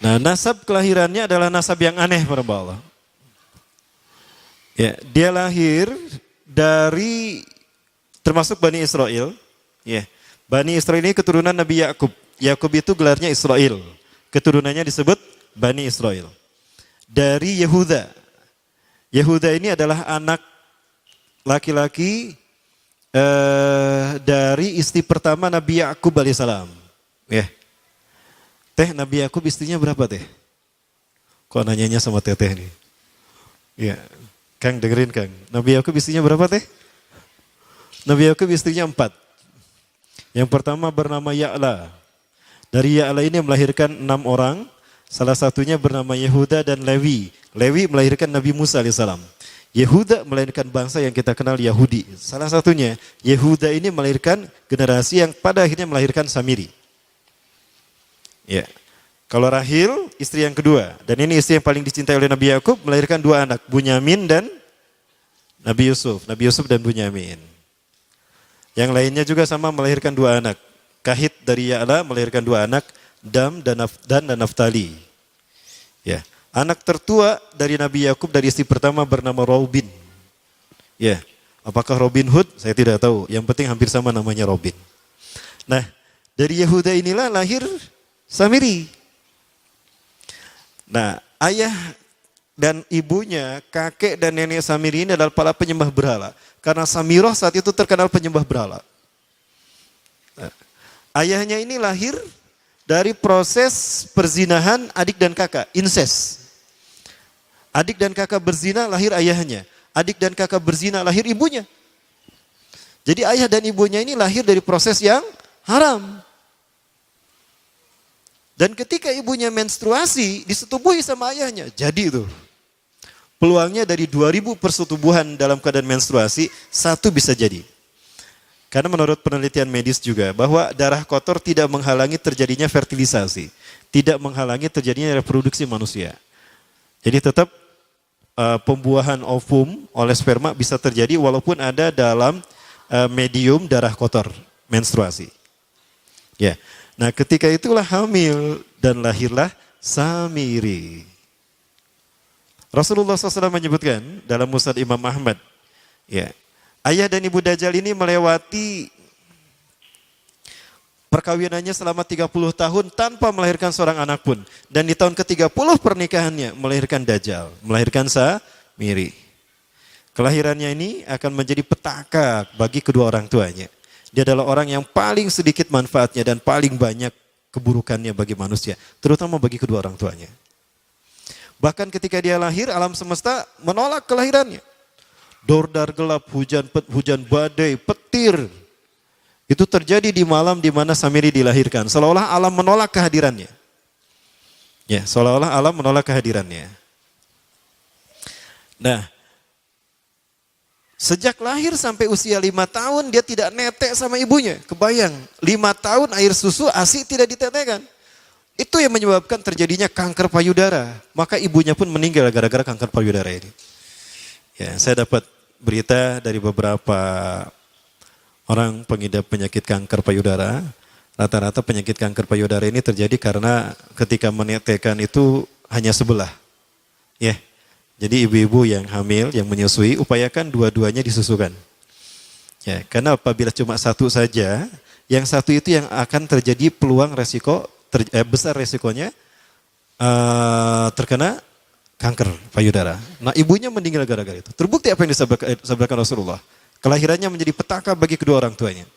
Nah, nasab kelahirannya adalah nasab yang aneh para Allah. Ya, dia lahir dari termasuk Bani Israel. Ya, Bani Israel ini keturunan Nabi Yakub. Yakub itu gelarnya Israel. Keturunannya disebut Bani Israel. Dari Yehuda. Yehuda ini adalah anak laki-laki eh, dari istri pertama Nabi Yakub alaihissalam. Ya. Teh Nabi Yakub istrinya berapa teh? Kok nanyanya sama teteh nih? Ya, Kang dengerin Kang. Nabi Yakub istrinya berapa teh? Nabi Yakub istrinya empat. Yang pertama bernama Ya'la. Dari Ya'la ini melahirkan enam orang. Salah satunya bernama Yehuda dan Lewi. Lewi melahirkan Nabi Musa alaihissalam. Yehuda melahirkan bangsa yang kita kenal Yahudi. Salah satunya Yehuda ini melahirkan generasi yang pada akhirnya melahirkan Samiri. Ya. Kalau Rahil, istri yang kedua. Dan ini istri yang paling dicintai oleh Nabi Yakub, melahirkan dua anak, Bunyamin dan Nabi Yusuf. Nabi Yusuf dan Bunyamin. Yang lainnya juga sama melahirkan dua anak. Kahit dari Ya'la melahirkan dua anak, Dam dan, Naf, dan, Naftali. Ya. Anak tertua dari Nabi Yakub dari istri pertama bernama Robin. Ya. Apakah Robin Hood? Saya tidak tahu. Yang penting hampir sama namanya Robin. Nah, dari Yehuda inilah lahir Samiri. Nah, ayah dan ibunya, kakek dan nenek Samiri ini adalah para penyembah berhala. Karena Samiroh saat itu terkenal penyembah berhala. Nah, ayahnya ini lahir dari proses perzinahan adik dan kakak, incest. Adik dan kakak berzina lahir ayahnya. Adik dan kakak berzina lahir ibunya. Jadi ayah dan ibunya ini lahir dari proses yang haram. Dan ketika ibunya menstruasi, disetubuhi sama ayahnya. Jadi itu. Peluangnya dari 2000 persetubuhan dalam keadaan menstruasi, satu bisa jadi. Karena menurut penelitian medis juga, bahwa darah kotor tidak menghalangi terjadinya fertilisasi. Tidak menghalangi terjadinya reproduksi manusia. Jadi tetap uh, pembuahan ovum oleh sperma bisa terjadi walaupun ada dalam uh, medium darah kotor, menstruasi. Ya. Nah ketika itulah hamil dan lahirlah Samiri. Rasulullah SAW menyebutkan dalam Musad Imam Ahmad, ya, ayah dan ibu Dajjal ini melewati perkawinannya selama 30 tahun tanpa melahirkan seorang anak pun. Dan di tahun ke-30 pernikahannya melahirkan Dajjal, melahirkan Samiri. Kelahirannya ini akan menjadi petaka bagi kedua orang tuanya. Dia adalah orang yang paling sedikit manfaatnya dan paling banyak keburukannya bagi manusia, terutama bagi kedua orang tuanya. Bahkan ketika dia lahir, alam semesta menolak kelahirannya. Dordar gelap, hujan hujan badai, petir. Itu terjadi di malam di mana Samiri dilahirkan. Seolah-olah alam menolak kehadirannya. Ya, seolah-olah alam menolak kehadirannya. Nah, Sejak lahir sampai usia lima tahun dia tidak netek sama ibunya. Kebayang, lima tahun air susu asi tidak ditetekan. Itu yang menyebabkan terjadinya kanker payudara. Maka ibunya pun meninggal gara-gara kanker payudara ini. Ya, saya dapat berita dari beberapa orang pengidap penyakit kanker payudara. Rata-rata penyakit kanker payudara ini terjadi karena ketika menetekan itu hanya sebelah. Ya, jadi ibu-ibu yang hamil, yang menyusui, upayakan dua-duanya disusukan. Ya, karena apabila cuma satu saja, yang satu itu yang akan terjadi peluang resiko ter, eh, besar resikonya uh, terkena kanker payudara. Nah ibunya meninggal gara-gara itu. Terbukti apa yang disabdakan Rasulullah. Kelahirannya menjadi petaka bagi kedua orang tuanya.